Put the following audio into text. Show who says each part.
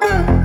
Speaker 1: Bye.